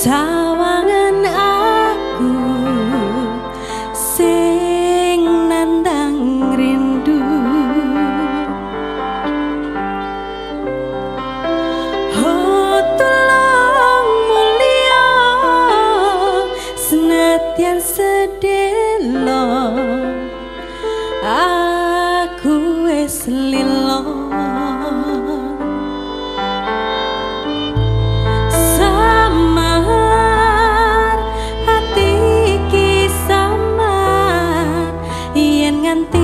sawangan aku sing nandang rindu. Oh tolong mulia senatian sedelo aku es lilo nganti